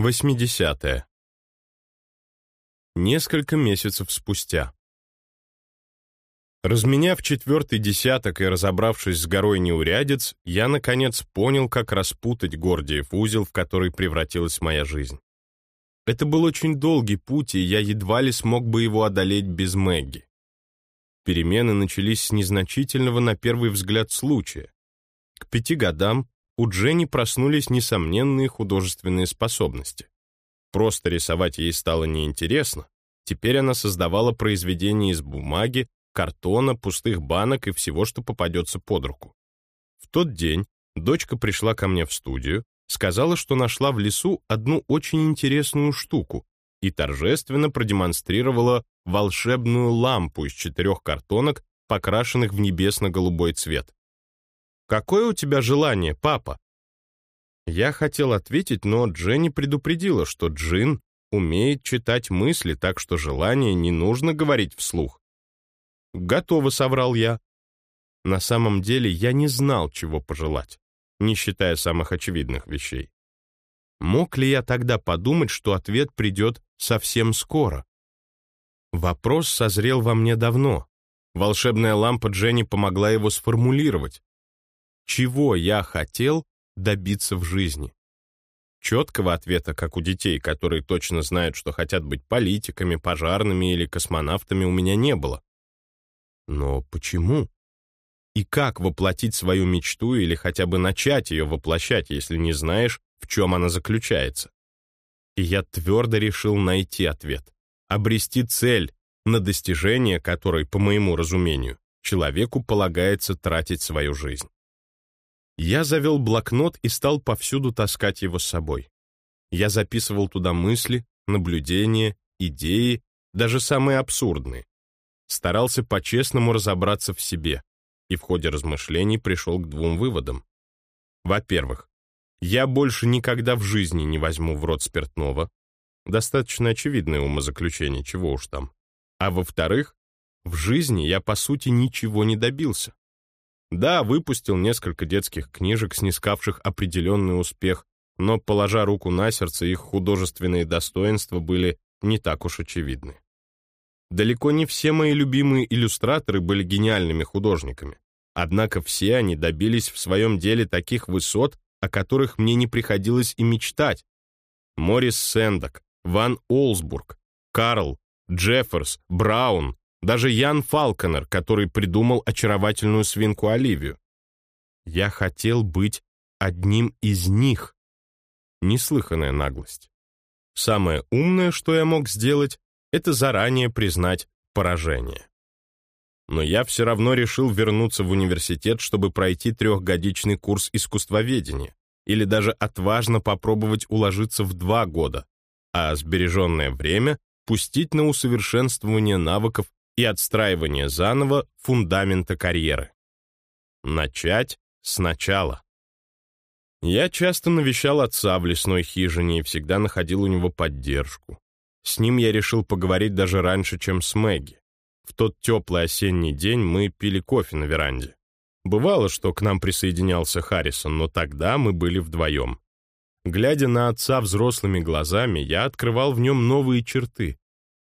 80. Несколько месяцев спустя. Разменяв четвертый десяток и разобравшись с горой неурядиц, я, наконец, понял, как распутать Гордиев узел, в который превратилась моя жизнь. Это был очень долгий путь, и я едва ли смог бы его одолеть без Мэгги. Перемены начались с незначительного на первый взгляд случая. К пяти годам у Дженни проснулись несомненные художественные способности. Просто рисовать ей стало неинтересно. Теперь она создавала произведения из бумаги, картона, пустых банок и всего, что попадется под руку. В тот день дочка пришла ко мне в студию, сказала, что нашла в лесу одну очень интересную штуку и торжественно продемонстрировала волшебную лампу из четырех картонок, покрашенных в небесно-голубой цвет. «Какое у тебя желание, папа?» Я хотел ответить, но Дженни предупредила, что Джин умеет читать мысли, так что желание не нужно говорить вслух. «Готово», — соврал я. На самом деле я не знал, чего пожелать, не считая самых очевидных вещей. Мог ли я тогда подумать, что ответ придет совсем скоро? Вопрос созрел во мне давно. Волшебная лампа Дженни помогла его сформулировать чего я хотел добиться в жизни. Четкого ответа, как у детей, которые точно знают, что хотят быть политиками, пожарными или космонавтами, у меня не было. Но почему? И как воплотить свою мечту или хотя бы начать ее воплощать, если не знаешь, в чем она заключается? И я твердо решил найти ответ, обрести цель, на достижение которой, по моему разумению, человеку полагается тратить свою жизнь. Я завел блокнот и стал повсюду таскать его с собой. Я записывал туда мысли, наблюдения, идеи, даже самые абсурдные. Старался по-честному разобраться в себе, и в ходе размышлений пришел к двум выводам. Во-первых, я больше никогда в жизни не возьму в рот спиртного. Достаточно очевидное умозаключение, чего уж там. А во-вторых, в жизни я, по сути, ничего не добился. Да, выпустил несколько детских книжек, снискавших определенный успех, но, положа руку на сердце, их художественные достоинства были не так уж очевидны. Далеко не все мои любимые иллюстраторы были гениальными художниками, однако все они добились в своем деле таких высот, о которых мне не приходилось и мечтать. Морис Сендак, Ван Олсбург, Карл, Джефферс, Браун, даже Ян Фалконер, который придумал очаровательную свинку Оливию. Я хотел быть одним из них. Неслыханная наглость. Самое умное, что я мог сделать, это заранее признать поражение. Но я все равно решил вернуться в университет, чтобы пройти трехгодичный курс искусствоведения, или даже отважно попробовать уложиться в два года, а сбереженное время пустить на усовершенствование навыков и отстраивание заново фундамента карьеры. Начать сначала. Я часто навещал отца в лесной хижине и всегда находил у него поддержку. С ним я решил поговорить даже раньше, чем с Мэгги. В тот теплый осенний день мы пили кофе на веранде. Бывало, что к нам присоединялся Харрисон, но тогда мы были вдвоем. Глядя на отца взрослыми глазами, я открывал в нем новые черты,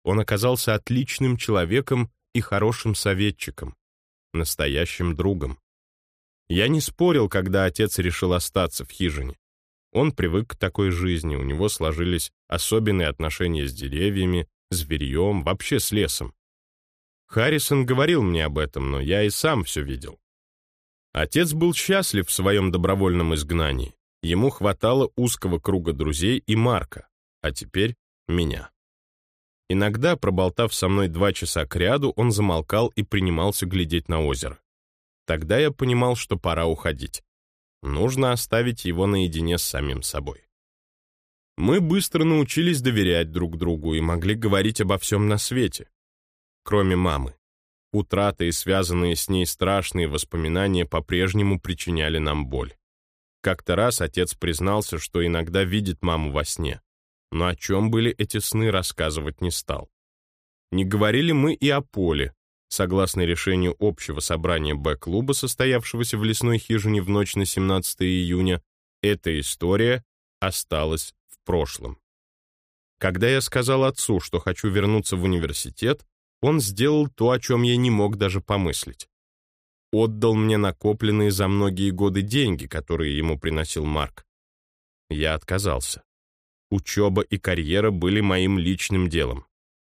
он оказался отличным человеком и хорошим советчиком, настоящим другом. Я не спорил, когда отец решил остаться в хижине. Он привык к такой жизни, у него сложились особенные отношения с деревьями, зверьем, вообще с лесом. Харрисон говорил мне об этом, но я и сам все видел. Отец был счастлив в своем добровольном изгнании. Ему хватало узкого круга друзей и Марка, а теперь меня. Иногда, проболтав со мной два часа кряду, он замолкал и принимался глядеть на озеро. Тогда я понимал, что пора уходить. Нужно оставить его наедине с самим собой. Мы быстро научились доверять друг другу и могли говорить обо всем на свете. Кроме мамы. Утраты и связанные с ней страшные воспоминания по-прежнему причиняли нам боль. Как-то раз отец признался, что иногда видит маму во сне но о чем были эти сны, рассказывать не стал. Не говорили мы и о поле. Согласно решению общего собрания Б-клуба, состоявшегося в лесной хижине в ночь на 17 июня, эта история осталась в прошлом. Когда я сказал отцу, что хочу вернуться в университет, он сделал то, о чем я не мог даже помыслить. Отдал мне накопленные за многие годы деньги, которые ему приносил Марк. Я отказался. Учеба и карьера были моим личным делом.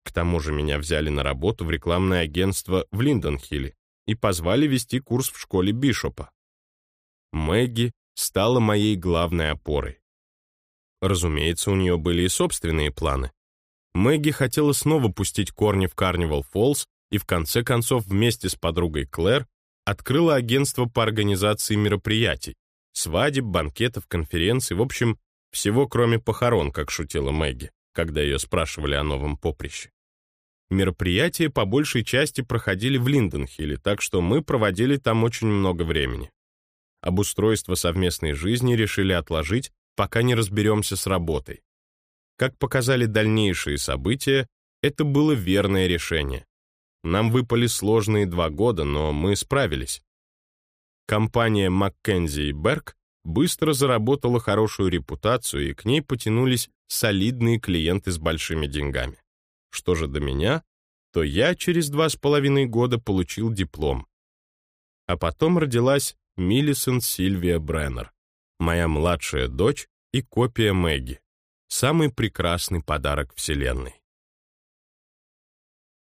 К тому же меня взяли на работу в рекламное агентство в Линденхилле и позвали вести курс в школе Бишопа. Мэгги стала моей главной опорой. Разумеется, у нее были и собственные планы. Мэгги хотела снова пустить корни в Карнивал Фоллс и в конце концов вместе с подругой Клэр открыла агентство по организации мероприятий, свадеб, банкетов, конференций, в общем, всего кроме похорон, как шутила Мэгги, когда ее спрашивали о новом поприще. Мероприятия по большей части проходили в Линденхилле, так что мы проводили там очень много времени. Обустройство совместной жизни решили отложить, пока не разберемся с работой. Как показали дальнейшие события, это было верное решение. Нам выпали сложные два года, но мы справились. Компания Маккензи и Берг быстро заработала хорошую репутацию, и к ней потянулись солидные клиенты с большими деньгами. Что же до меня, то я через два с половиной года получил диплом. А потом родилась Миллисон Сильвия Бреннер моя младшая дочь и копия Мэгги. Самый прекрасный подарок Вселенной.